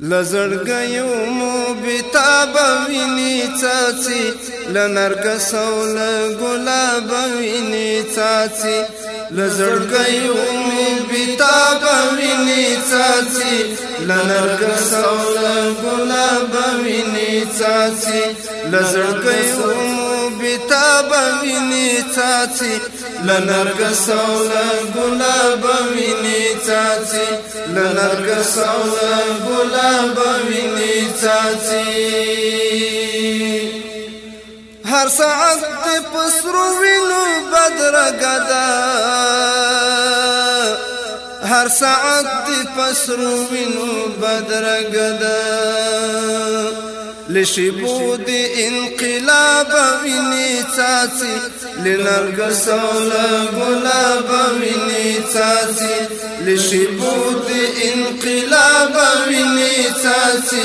لزړګیو مو بتاب ویني چاچی لنرګس او لګلاب ویني چاچی لزړګیو مو بتاب ویني چاچی لنرګس او لګلاب ویني چاچی لزړګیو تاب ویني چاچی لنرګس او ګلاب ویني چاچی لنرګس ولا غلاب ويني تاتي هر ساعت وينو بدر غدا هر ساعت وينو بدر غدا لشبود انقلاب مني تاتي لنرقص ولا غلاب مني تاتي لشبود انقلاب مني تاتي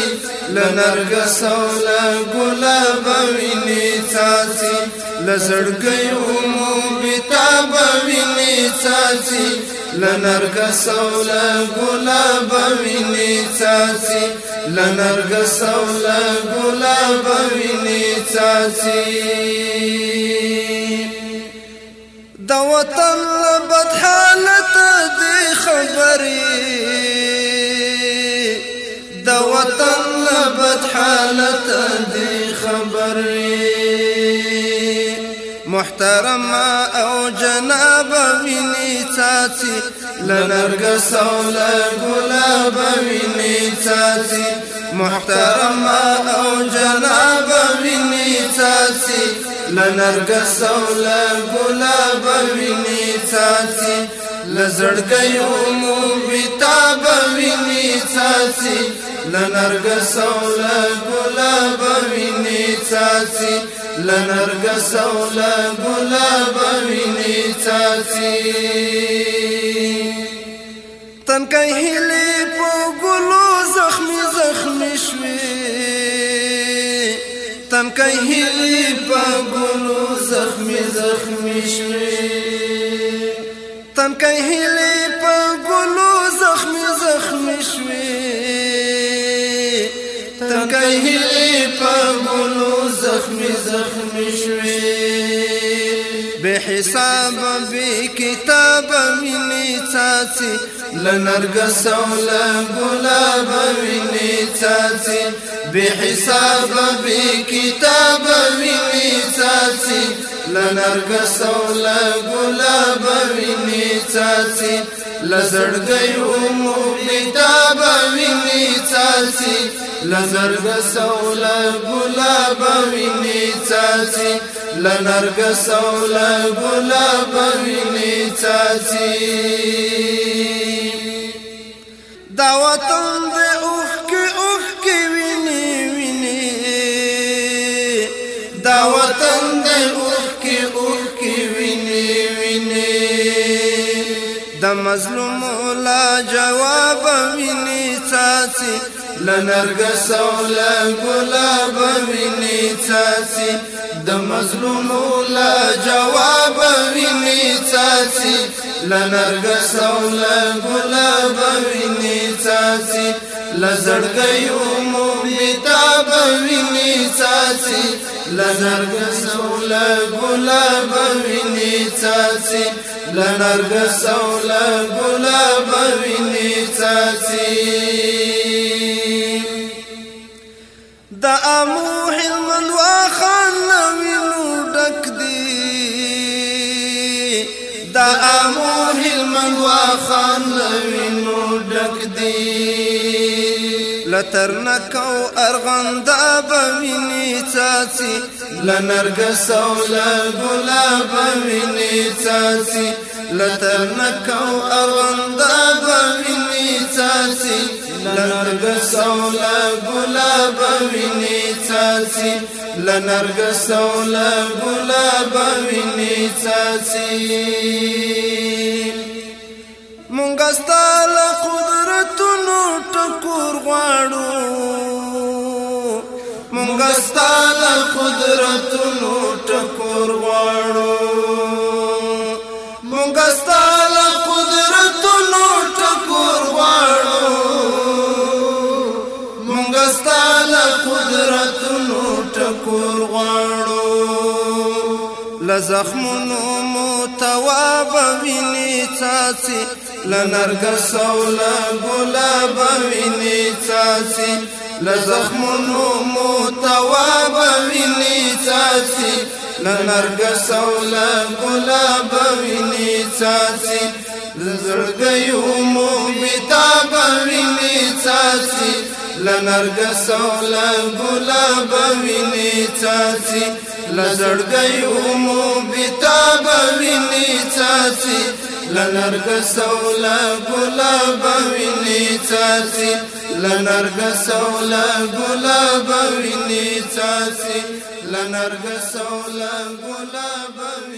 لنرقص ولا غلاب مني تاتي لزرقيهم بتاب ویني ساسي لنرګ سولا ګلاب ویني ساسي لنرګ سولا ګلاب ویني ساسي د وطن بد حالت دی خبري د وطن بد حالت دی خبري محترم او جناب ویني چاچی لنرګ سول ګلاب ویني چاچی محترم او جناب ویني چاچی لنرګ سول ګلاب ویني چاچی لزړګیو مو ویتاب ویني چاچی لنرګ سول ګلاب ویني چاچی لنرګس او لګلاب ویني چاچی تن کای هلی په ګلو زخمی زخمی شوي تن کای هلی په ګلو زخمی زخمی شوي تن کای هلی په ګلو زخمی زخمی شوي هلی پګونو زخمی زخمی شوی به حساب به کتاب منی چاچی لنرګس او لګلاب منی چاچی به حساب به کتاب منی چاچی لنرګس او لګلاب منی چاچی لزړګي مو لیدا څاڅي لنرګ سولا ګلاب ویني څاڅي لنرګ سولا ګلاب ویني څاڅي دعوتم د اوخ کې اوخ کې ویني ویني دعوتم د اوخ کې اوخ کې ویني ویني د مظلوم لا جواب ویني څاڅي لنرګس او لګلاب ویني چاسي د مظلوم لا جواب ویني چاسي لنرګس او لګلاب ویني چاسي لزړګيو مومیتا ویني چاسي لنرګس او لګلاب ویني چاسي لنرګس او لګلاب ویني چاسي د امو هلمند واخان وینو ډک دی د امو هلمند واخان وینو ډک دی لترنکو ارغندا بوینی چاچی لنرګس او لګلاب وینی چاچی لترنکو ارغندا بوینی چاچی لنرګس او لنرګس او لګلاب ویني ساسي مونږ ستال قدرت نو ټکور غواړو مونږ ستال قدرت نو ټکور غواړو مونږ ستال قدرت نو ټکور غواړو مونږ ستال قدرت نو لزخمونو متواب ویني چاسي لنرګس او لګلاب ویني چاسي لزخمونو متواب ویني چاسي لنرګس او لګلاب ویني چاسي زړګيو مو بتاب ویني چاسي لنرګس او لګلاب ویني چاسي لزړګي مو بتاب ویني چاسي لنرګ سولا ګلاب ویني چاسي لنرګ سولا ګلاب ویني چاسي لنرګ سولا ګلاب